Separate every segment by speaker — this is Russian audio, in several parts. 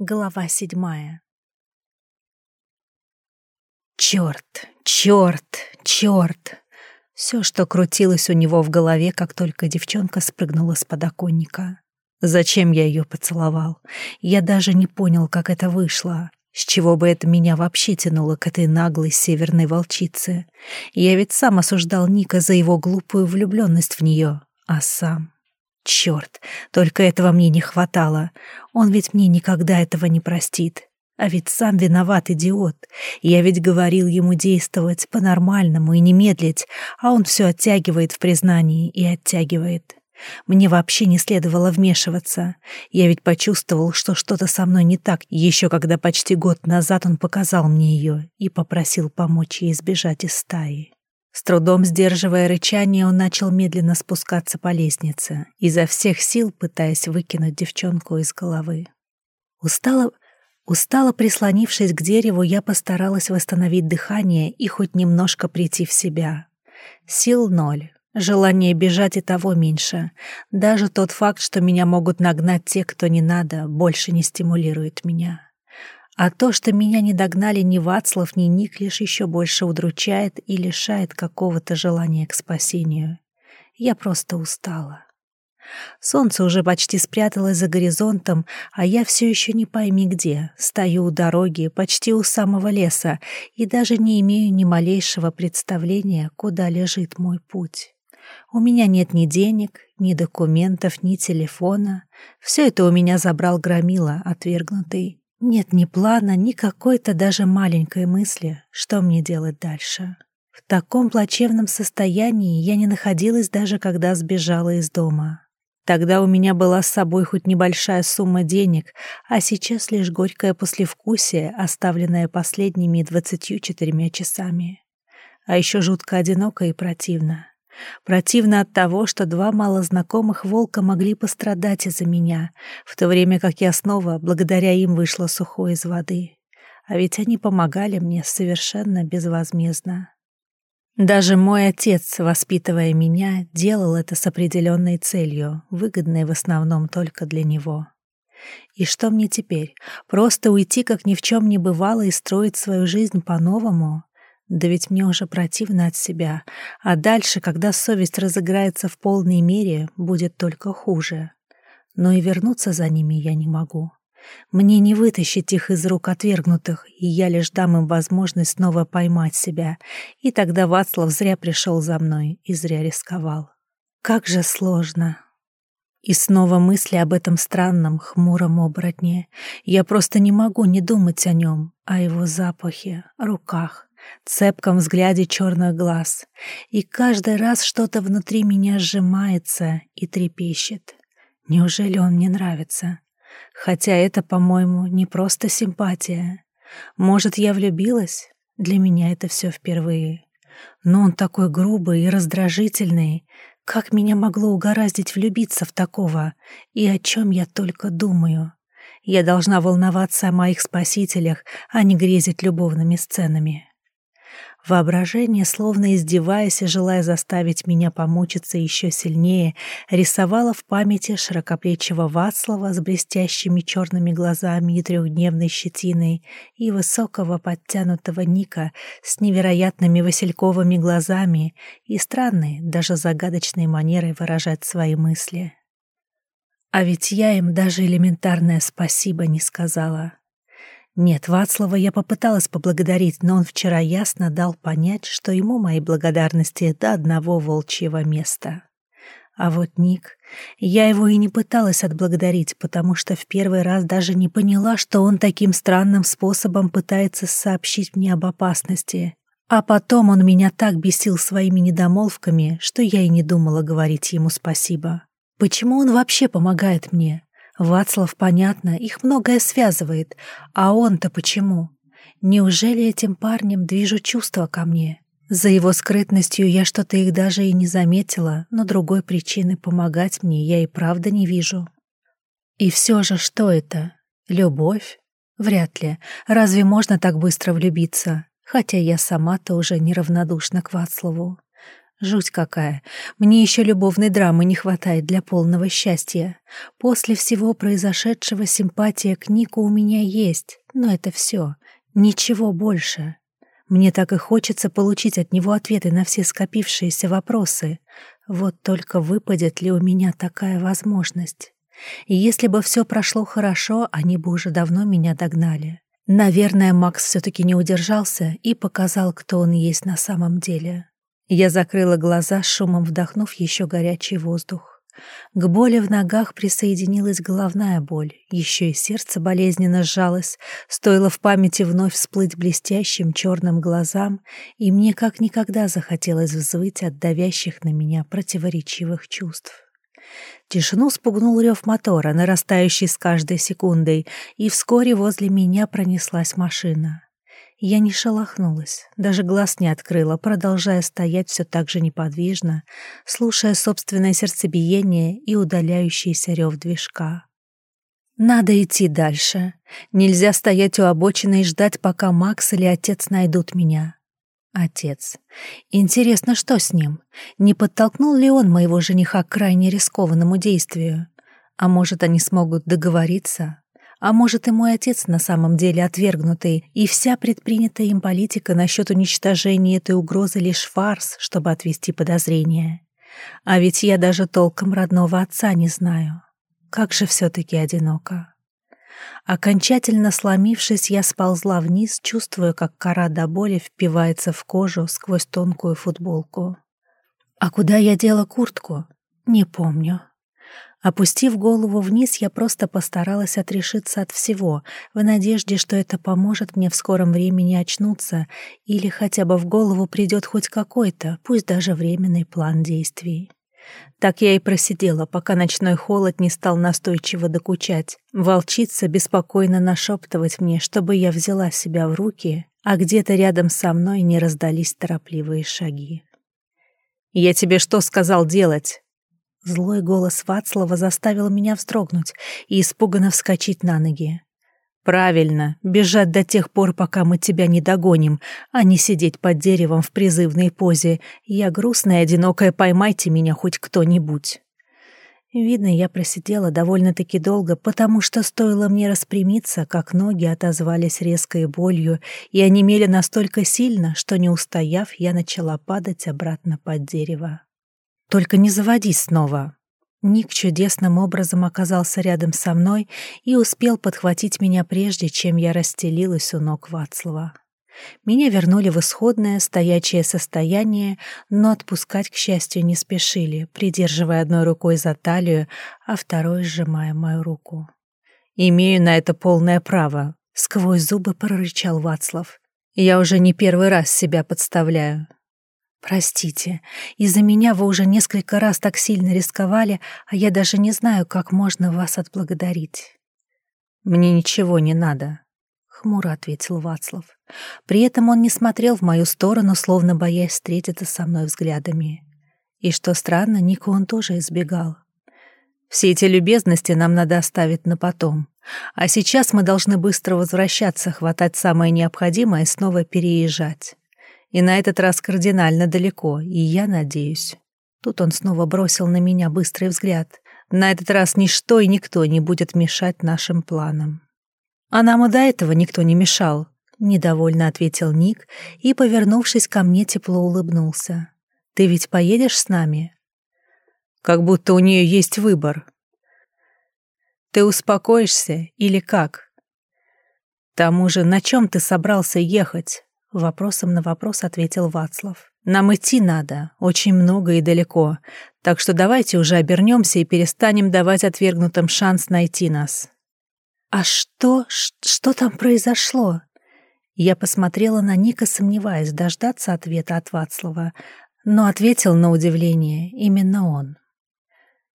Speaker 1: Глава седьмая. Черт, черт, черт! Все, что крутилось у него в голове, как только девчонка спрыгнула с подоконника. Зачем я ее поцеловал? Я даже не понял, как это вышло. С чего бы это меня вообще тянуло к этой наглой северной волчице? Я ведь сам осуждал Ника за его глупую влюбленность в нее, а сам Черт, только этого мне не хватало. Он ведь мне никогда этого не простит. А ведь сам виноват идиот. Я ведь говорил ему действовать по-нормальному и не медлить, а он все оттягивает в признании и оттягивает. Мне вообще не следовало вмешиваться. Я ведь почувствовал, что что-то со мной не так, еще когда почти год назад он показал мне ее и попросил помочь ей избежать из стаи. С трудом сдерживая рычание, он начал медленно спускаться по лестнице, изо всех сил пытаясь выкинуть девчонку из головы. Устало, устало прислонившись к дереву, я постаралась восстановить дыхание и хоть немножко прийти в себя. Сил ноль. Желание бежать и того меньше. Даже тот факт, что меня могут нагнать те, кто не надо, больше не стимулирует меня. А то, что меня не догнали ни Вацлав, ни Ник, лишь еще больше удручает и лишает какого-то желания к спасению. Я просто устала. Солнце уже почти спряталось за горизонтом, а я все еще не пойми где. Стою у дороги, почти у самого леса, и даже не имею ни малейшего представления, куда лежит мой путь. У меня нет ни денег, ни документов, ни телефона. Все это у меня забрал Громила, отвергнутый. Нет ни плана, ни какой-то даже маленькой мысли, что мне делать дальше. В таком плачевном состоянии я не находилась даже когда сбежала из дома. Тогда у меня была с собой хоть небольшая сумма денег, а сейчас лишь горькое послевкусие, оставленное последними двадцатью четырьмя часами. А еще жутко одиноко и противно. Противно от того, что два малознакомых волка могли пострадать из-за меня, в то время как я снова, благодаря им, вышла сухой из воды. А ведь они помогали мне совершенно безвозмездно. Даже мой отец, воспитывая меня, делал это с определенной целью, выгодной в основном только для него. И что мне теперь? Просто уйти, как ни в чем не бывало, и строить свою жизнь по-новому? Да ведь мне уже противно от себя, а дальше, когда совесть разыграется в полной мере, будет только хуже. Но и вернуться за ними я не могу. Мне не вытащить их из рук отвергнутых, и я лишь дам им возможность снова поймать себя. И тогда Вацлав зря пришел за мной и зря рисковал. Как же сложно. И снова мысли об этом странном, хмуром оборотне. Я просто не могу не думать о нем, о его запахе, руках, цепком взгляде черных глаз, и каждый раз что-то внутри меня сжимается и трепещет. Неужели он мне нравится? Хотя это, по-моему, не просто симпатия. Может, я влюбилась? Для меня это все впервые. Но он такой грубый и раздражительный. Как меня могло угораздить влюбиться в такого? И о чем я только думаю? Я должна волноваться о моих спасителях, а не грезить любовными сценами. Воображение, словно издеваясь и желая заставить меня помучиться еще сильнее, рисовало в памяти широкоплечего Вацлава с блестящими черными глазами и трехдневной щетиной и высокого подтянутого Ника с невероятными васильковыми глазами и странной, даже загадочной манерой выражать свои мысли. А ведь я им даже элементарное спасибо не сказала. Нет, Вацлава я попыталась поблагодарить, но он вчера ясно дал понять, что ему мои благодарности до одного волчьего места. А вот Ник... Я его и не пыталась отблагодарить, потому что в первый раз даже не поняла, что он таким странным способом пытается сообщить мне об опасности. А потом он меня так бесил своими недомолвками, что я и не думала говорить ему спасибо. Почему он вообще помогает мне? Вацлав, понятно, их многое связывает, а он-то почему? Неужели этим парнем движу чувства ко мне? За его скрытностью я что-то их даже и не заметила, но другой причины помогать мне я и правда не вижу. И все же что это? Любовь? Вряд ли. Разве можно так быстро влюбиться? Хотя я сама-то уже неравнодушна к Вацлаву. Жуть какая. Мне еще любовной драмы не хватает для полного счастья. После всего произошедшего симпатия к Нику у меня есть, но это все. Ничего больше. Мне так и хочется получить от него ответы на все скопившиеся вопросы. Вот только выпадет ли у меня такая возможность? И если бы все прошло хорошо, они бы уже давно меня догнали. Наверное, Макс все-таки не удержался и показал, кто он есть на самом деле. Я закрыла глаза, шумом вдохнув еще горячий воздух. К боли в ногах присоединилась головная боль, еще и сердце болезненно сжалось, стоило в памяти вновь всплыть блестящим черным глазам, и мне как никогда захотелось взвыть от давящих на меня противоречивых чувств. Тишину спугнул рев мотора, нарастающий с каждой секундой, и вскоре возле меня пронеслась машина. Я не шелохнулась, даже глаз не открыла, продолжая стоять все так же неподвижно, слушая собственное сердцебиение и удаляющийся рев движка. Надо идти дальше. Нельзя стоять у обочины и ждать, пока Макс или отец найдут меня. Отец. Интересно, что с ним? Не подтолкнул ли он моего жениха к крайне рискованному действию? А может, они смогут договориться? А может, и мой отец на самом деле отвергнутый, и вся предпринятая им политика насчет уничтожения этой угрозы лишь фарс, чтобы отвести подозрения? А ведь я даже толком родного отца не знаю. Как же все-таки одиноко. Окончательно сломившись, я сползла вниз, чувствуя, как кора до боли впивается в кожу сквозь тонкую футболку. А куда я дела куртку? Не помню. Опустив голову вниз, я просто постаралась отрешиться от всего, в надежде, что это поможет мне в скором времени очнуться или хотя бы в голову придет хоть какой-то, пусть даже временный план действий. Так я и просидела, пока ночной холод не стал настойчиво докучать. Волчица беспокойно нашептывать мне, чтобы я взяла себя в руки, а где-то рядом со мной не раздались торопливые шаги. «Я тебе что сказал делать?» Злой голос Вацлава заставил меня вздрогнуть и испуганно вскочить на ноги. Правильно, бежать до тех пор, пока мы тебя не догоним, а не сидеть под деревом в призывной позе. Я грустная, одинокая, поймайте меня хоть кто-нибудь. Видно, я просидела довольно-таки долго, потому что стоило мне распрямиться, как ноги отозвались резкой болью и онемели настолько сильно, что, не устояв, я начала падать обратно под дерево. «Только не заводись снова», Ник чудесным образом оказался рядом со мной и успел подхватить меня прежде, чем я расстелилась у ног Вацлава. Меня вернули в исходное, стоячее состояние, но отпускать, к счастью, не спешили, придерживая одной рукой за талию, а второй сжимая мою руку. «Имею на это полное право», — сквозь зубы прорычал Вацлав. «Я уже не первый раз себя подставляю. «Простите, из-за меня вы уже несколько раз так сильно рисковали, а я даже не знаю, как можно вас отблагодарить». «Мне ничего не надо», — хмуро ответил Вацлав. При этом он не смотрел в мою сторону, словно боясь встретиться со мной взглядами. И что странно, Нику он тоже избегал. «Все эти любезности нам надо оставить на потом. А сейчас мы должны быстро возвращаться, хватать самое необходимое и снова переезжать». И на этот раз кардинально далеко, и я надеюсь. Тут он снова бросил на меня быстрый взгляд. На этот раз ничто и никто не будет мешать нашим планам. А нам и до этого никто не мешал, недовольно ответил Ник и, повернувшись ко мне, тепло улыбнулся. Ты ведь поедешь с нами? Как будто у нее есть выбор. Ты успокоишься или как? К тому же, на чем ты собрался ехать? Вопросом на вопрос ответил Вацлав. «Нам идти надо, очень много и далеко, так что давайте уже обернемся и перестанем давать отвергнутым шанс найти нас». «А что... что там произошло?» Я посмотрела на Ника, сомневаясь, дождаться ответа от Вацлава, но ответил на удивление именно он.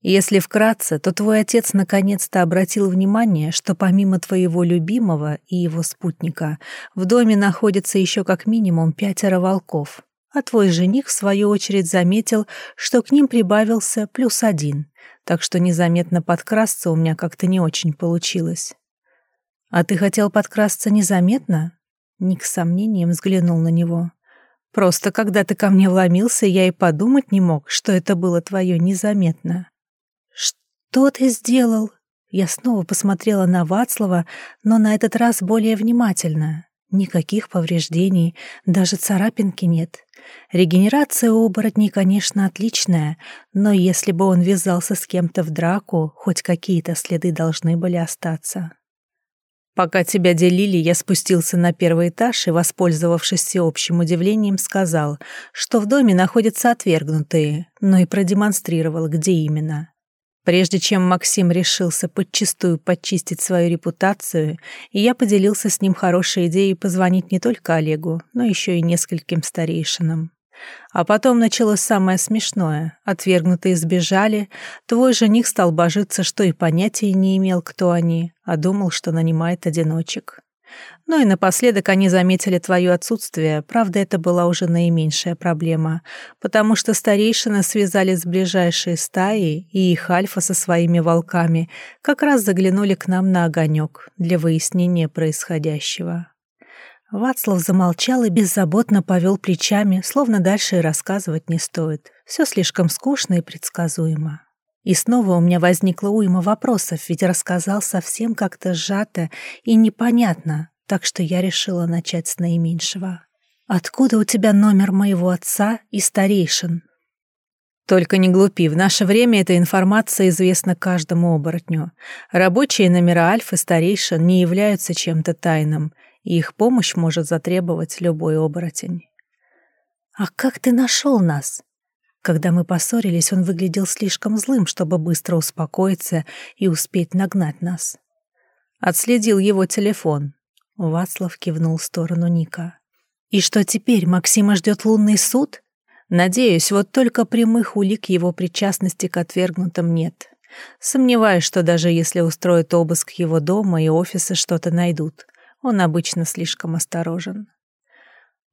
Speaker 1: Если вкратце, то твой отец наконец-то обратил внимание, что помимо твоего любимого и его спутника в доме находится еще как минимум пятеро волков, а твой жених, в свою очередь, заметил, что к ним прибавился плюс один, так что незаметно подкрасться у меня как-то не очень получилось. «А ты хотел подкрасться незаметно?» Ник с сомнением взглянул на него. Просто когда ты ко мне вломился, я и подумать не мог, что это было твое незаметно. Что ты сделал? Я снова посмотрела на Вацлава, но на этот раз более внимательно. Никаких повреждений, даже царапинки нет. Регенерация у оборотней, конечно, отличная, но если бы он ввязался с кем-то в драку, хоть какие-то следы должны были остаться. Пока тебя делили, я спустился на первый этаж и, воспользовавшись всеобщим удивлением, сказал, что в доме находятся отвергнутые, но и продемонстрировал, где именно. Прежде чем Максим решился подчистую подчистить свою репутацию, я поделился с ним хорошей идеей позвонить не только Олегу, но еще и нескольким старейшинам. А потом началось самое смешное. Отвергнутые сбежали, твой жених стал божиться, что и понятия не имел, кто они, а думал, что нанимает одиночек. Ну и напоследок они заметили твое отсутствие, правда, это была уже наименьшая проблема, потому что старейшины связали с ближайшей стаей, и их альфа со своими волками как раз заглянули к нам на огонек для выяснения происходящего. Вацлав замолчал и беззаботно повел плечами, словно дальше и рассказывать не стоит. Все слишком скучно и предсказуемо. И снова у меня возникла уйма вопросов, ведь рассказал совсем как-то сжато и непонятно, так что я решила начать с наименьшего. «Откуда у тебя номер моего отца и старейшин?» Только не глупи, в наше время эта информация известна каждому оборотню. Рабочие номера Альфы старейшин не являются чем-то тайным — и их помощь может затребовать любой оборотень. «А как ты нашел нас?» Когда мы поссорились, он выглядел слишком злым, чтобы быстро успокоиться и успеть нагнать нас. Отследил его телефон. Вацлав кивнул в сторону Ника. «И что теперь, Максима ждет лунный суд?» «Надеюсь, вот только прямых улик его причастности к отвергнутым нет. Сомневаюсь, что даже если устроят обыск его дома и офиса, что-то найдут. Он обычно слишком осторожен.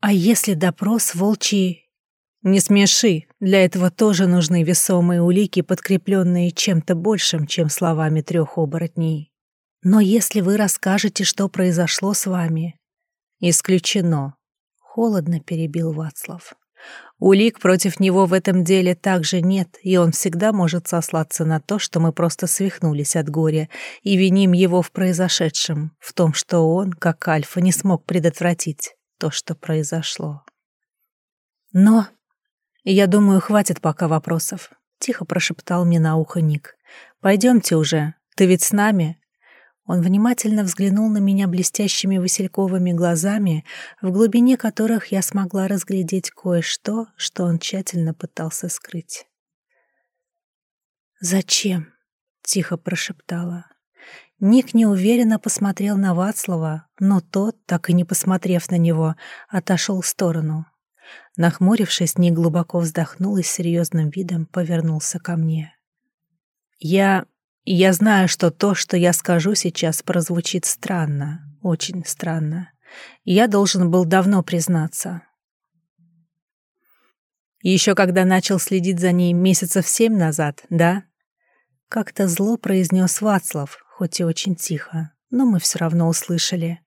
Speaker 1: А если допрос волчий... Не смеши, для этого тоже нужны весомые улики, подкрепленные чем-то большим, чем словами трех оборотней. Но если вы расскажете, что произошло с вами... Исключено. Холодно перебил Вацлав. Улик против него в этом деле также нет, и он всегда может сослаться на то, что мы просто свихнулись от горя и виним его в произошедшем, в том, что он, как Альфа, не смог предотвратить то, что произошло. Но, я думаю, хватит пока вопросов, — тихо прошептал мне на ухо Ник. Пойдемте уже, ты ведь с нами? Он внимательно взглянул на меня блестящими васильковыми глазами, в глубине которых я смогла разглядеть кое-что, что он тщательно пытался скрыть. «Зачем?» — тихо прошептала. Ник неуверенно посмотрел на Вацлава, но тот, так и не посмотрев на него, отошел в сторону. Нахмурившись, Ник глубоко вздохнул и с серьезным видом повернулся ко мне. «Я я знаю, что то, что я скажу сейчас, прозвучит странно, очень странно. Я должен был давно признаться. Еще когда начал следить за ней месяцев семь назад, да? Как-то зло произнес Вацлав, хоть и очень тихо, но мы все равно услышали.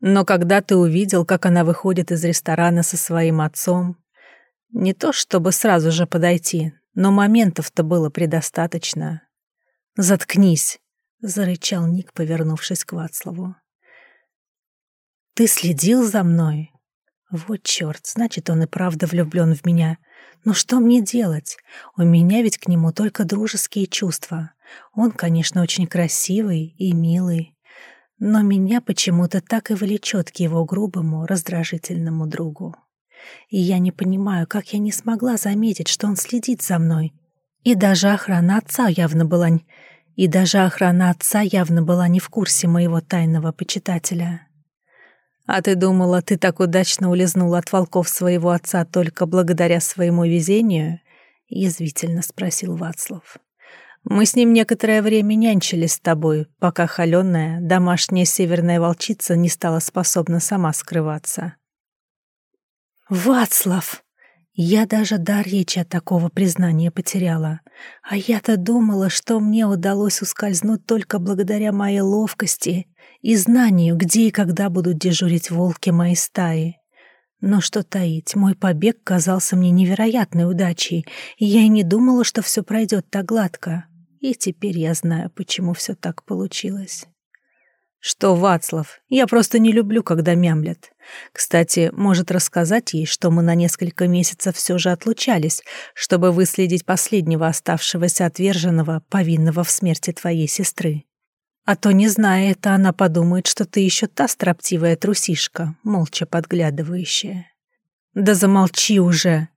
Speaker 1: Но когда ты увидел, как она выходит из ресторана со своим отцом, не то чтобы сразу же подойти, но моментов-то было предостаточно. «Заткнись!» — зарычал Ник, повернувшись к Вацлаву. «Ты следил за мной?» «Вот черт, значит, он и правда влюблен в меня. Но что мне делать? У меня ведь к нему только дружеские чувства. Он, конечно, очень красивый и милый, но меня почему-то так и влечет к его грубому, раздражительному другу. И я не понимаю, как я не смогла заметить, что он следит за мной. И даже охрана отца явно была и даже охрана отца явно была не в курсе моего тайного почитателя. «А ты думала, ты так удачно улизнула от волков своего отца только благодаря своему везению?» — язвительно спросил Вацлав. «Мы с ним некоторое время нянчились с тобой, пока холеная, домашняя северная волчица не стала способна сама скрываться». «Вацлав!» Я даже дар речи от такого признания потеряла. А я-то думала, что мне удалось ускользнуть только благодаря моей ловкости и знанию, где и когда будут дежурить волки моей стаи. Но что таить, мой побег казался мне невероятной удачей, и я и не думала, что все пройдет так гладко. И теперь я знаю, почему все так получилось. Что, Вацлав, я просто не люблю, когда мямлят. Кстати, может рассказать ей, что мы на несколько месяцев все же отлучались, чтобы выследить последнего оставшегося отверженного, повинного в смерти твоей сестры. А то, не зная это, она подумает, что ты еще та строптивая трусишка, молча подглядывающая. Да замолчи уже!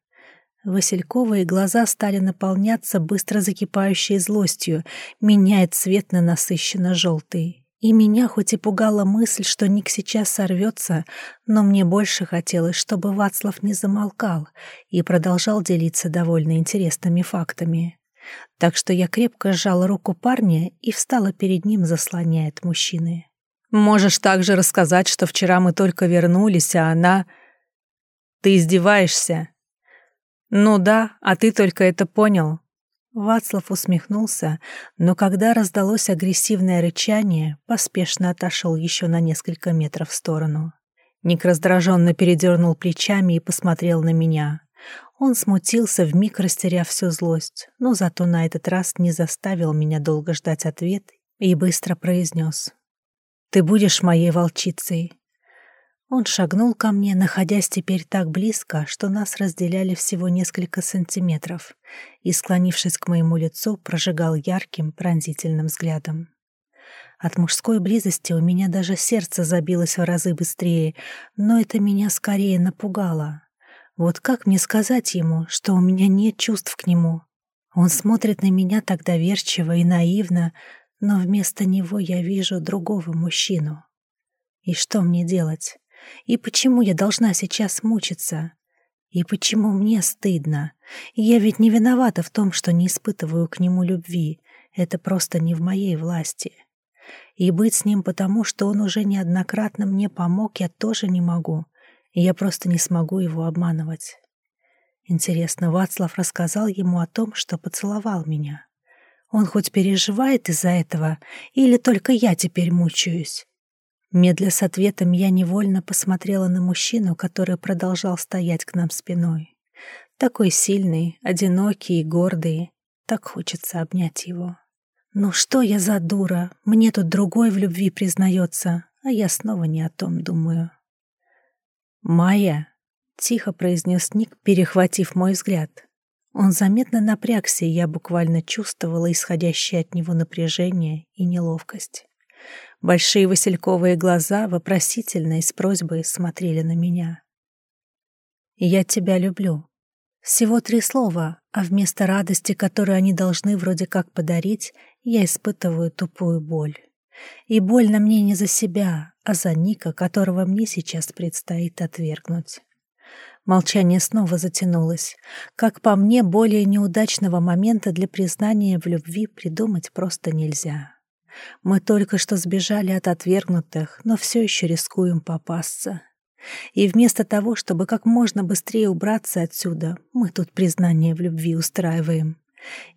Speaker 1: Васильковые глаза стали наполняться быстро закипающей злостью, меняя цвет на насыщенно желтый. И меня хоть и пугала мысль, что Ник сейчас сорвется, но мне больше хотелось, чтобы Вацлав не замолкал и продолжал делиться довольно интересными фактами. Так что я крепко сжала руку парня и встала перед ним, заслоняя от мужчины. «Можешь также рассказать, что вчера мы только вернулись, а она...» «Ты издеваешься?» «Ну да, а ты только это понял. Вацлав усмехнулся, но когда раздалось агрессивное рычание, поспешно отошел еще на несколько метров в сторону. Ник раздраженно передернул плечами и посмотрел на меня. Он смутился, вмиг растеряв всю злость, но зато на этот раз не заставил меня долго ждать ответ и быстро произнес. «Ты будешь моей волчицей. Он шагнул ко мне, находясь теперь так близко, что нас разделяли всего несколько сантиметров, и, склонившись к моему лицу, прожигал ярким, пронзительным взглядом. От мужской близости у меня даже сердце забилось в разы быстрее, но это меня скорее напугало. Вот как мне сказать ему, что у меня нет чувств к нему? Он смотрит на меня так доверчиво и наивно, но вместо него я вижу другого мужчину. И что мне делать? И почему я должна сейчас мучиться? И почему мне стыдно? Я ведь не виновата в том, что не испытываю к нему любви. Это просто не в моей власти. И быть с ним потому, что он уже неоднократно мне помог, я тоже не могу. Я просто не смогу его обманывать. Интересно, Вацлав рассказал ему о том, что поцеловал меня. Он хоть переживает из-за этого, или только я теперь мучаюсь? Медля с ответом я невольно посмотрела на мужчину, который продолжал стоять к нам спиной. Такой сильный, одинокий и гордый. Так хочется обнять его. Ну что я за дура? Мне тут другой в любви признается, а я снова не о том думаю. «Майя», — тихо произнес Ник, перехватив мой взгляд. Он заметно напрягся, и я буквально чувствовала исходящее от него напряжение и неловкость. Большие васильковые глаза вопросительно и с просьбой смотрели на меня. «Я тебя люблю». Всего три слова, а вместо радости, которую они должны вроде как подарить, я испытываю тупую боль. И больно мне не за себя, а за Ника, которого мне сейчас предстоит отвергнуть. Молчание снова затянулось. Как по мне, более неудачного момента для признания в любви придумать просто нельзя. Мы только что сбежали от отвергнутых, но все еще рискуем попасться. И вместо того, чтобы как можно быстрее убраться отсюда, мы тут признание в любви устраиваем.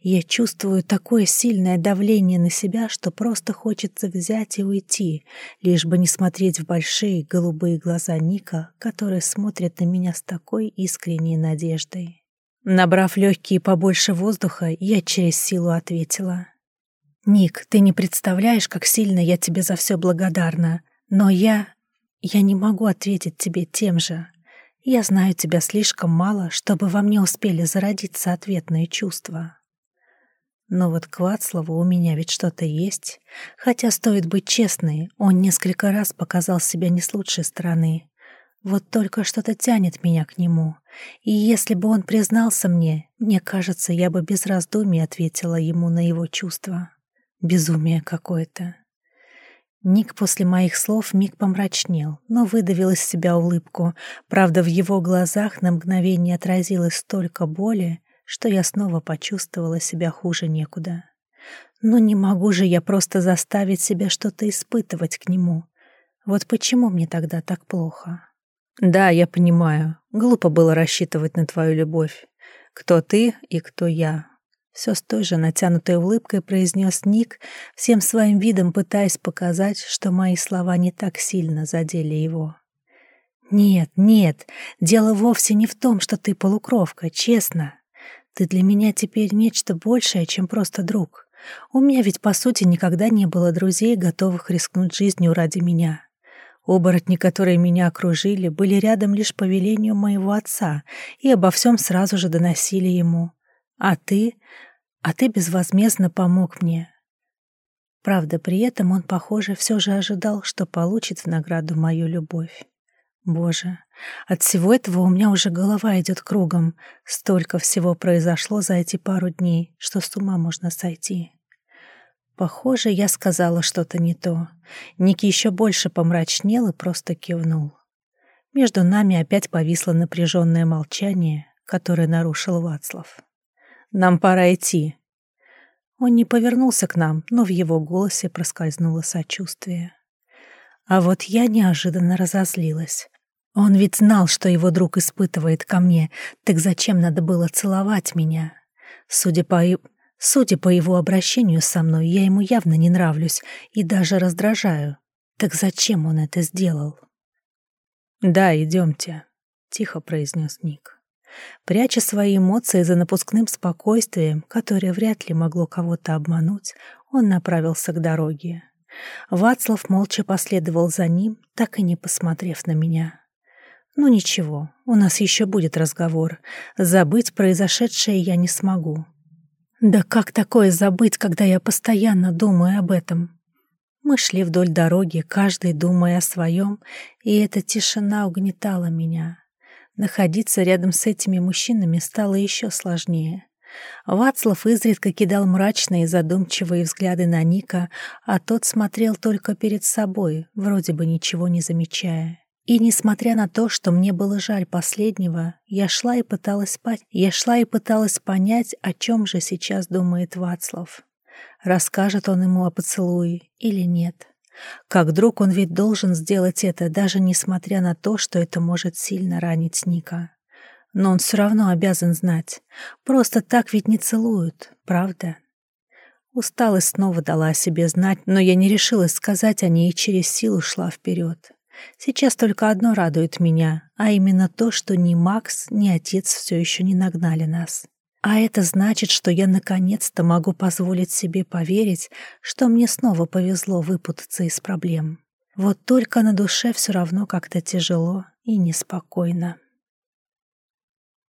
Speaker 1: Я чувствую такое сильное давление на себя, что просто хочется взять и уйти, лишь бы не смотреть в большие голубые глаза Ника, которые смотрят на меня с такой искренней надеждой. Набрав легкие побольше воздуха, я через силу ответила. «Ник, ты не представляешь, как сильно я тебе за все благодарна, но я... я не могу ответить тебе тем же. Я знаю тебя слишком мало, чтобы во мне успели зародиться ответные чувства». Но вот к Вацлаву у меня ведь что-то есть. Хотя, стоит быть честной, он несколько раз показал себя не с лучшей стороны. Вот только что-то тянет меня к нему. И если бы он признался мне, мне кажется, я бы без раздумий ответила ему на его чувства. Безумие какое-то. Ник после моих слов миг помрачнел, но выдавил из себя улыбку. Правда, в его глазах на мгновение отразилось столько боли, что я снова почувствовала себя хуже некуда. Но не могу же я просто заставить себя что-то испытывать к нему. Вот почему мне тогда так плохо? Да, я понимаю. Глупо было рассчитывать на твою любовь. Кто ты и кто я. Все с той же натянутой улыбкой произнес Ник, всем своим видом пытаясь показать, что мои слова не так сильно задели его. Нет, нет, дело вовсе не в том, что ты полукровка, честно. Ты для меня теперь нечто большее, чем просто друг. У меня ведь, по сути, никогда не было друзей, готовых рискнуть жизнью ради меня. Оборотни, которые меня окружили, были рядом лишь по велению моего отца и обо всем сразу же доносили ему. А ты... А ты безвозмездно помог мне. Правда, при этом он, похоже, все же ожидал, что получит в награду мою любовь. Боже, от всего этого у меня уже голова идет кругом. Столько всего произошло за эти пару дней, что с ума можно сойти. Похоже, я сказала что-то не то. Ники еще больше помрачнел и просто кивнул. Между нами опять повисло напряженное молчание, которое нарушил Вацлав. «Нам пора идти». Он не повернулся к нам, но в его голосе проскользнуло сочувствие. А вот я неожиданно разозлилась. Он ведь знал, что его друг испытывает ко мне, так зачем надо было целовать меня? Судя по, Судя по его обращению со мной, я ему явно не нравлюсь и даже раздражаю. Так зачем он это сделал? «Да, идемте», — тихо произнес Ник. Пряча свои эмоции за напускным спокойствием, которое вряд ли могло кого-то обмануть, он направился к дороге. Вацлав молча последовал за ним, так и не посмотрев на меня. «Ну ничего, у нас еще будет разговор. Забыть произошедшее я не смогу. Да как такое забыть, когда я постоянно думаю об этом? Мы шли вдоль дороги, каждый думая о своем, и эта тишина угнетала меня. Находиться рядом с этими мужчинами стало еще сложнее. Вацлав изредка кидал мрачные задумчивые взгляды на Ника, а тот смотрел только перед собой, вроде бы ничего не замечая. И несмотря на то, что мне было жаль последнего, я шла и пыталась спать. Я шла и пыталась понять, о чем же сейчас думает Вацлав. Расскажет он ему о поцелуе или нет. Как друг он ведь должен сделать это, даже несмотря на то, что это может сильно ранить Ника. Но он все равно обязан знать. Просто так ведь не целуют, правда? Усталость снова дала о себе знать, но я не решилась сказать о ней и через силу шла вперед. Сейчас только одно радует меня, а именно то, что ни Макс, ни отец все еще не нагнали нас. А это значит, что я наконец-то могу позволить себе поверить, что мне снова повезло выпутаться из проблем. Вот только на душе все равно как-то тяжело и неспокойно.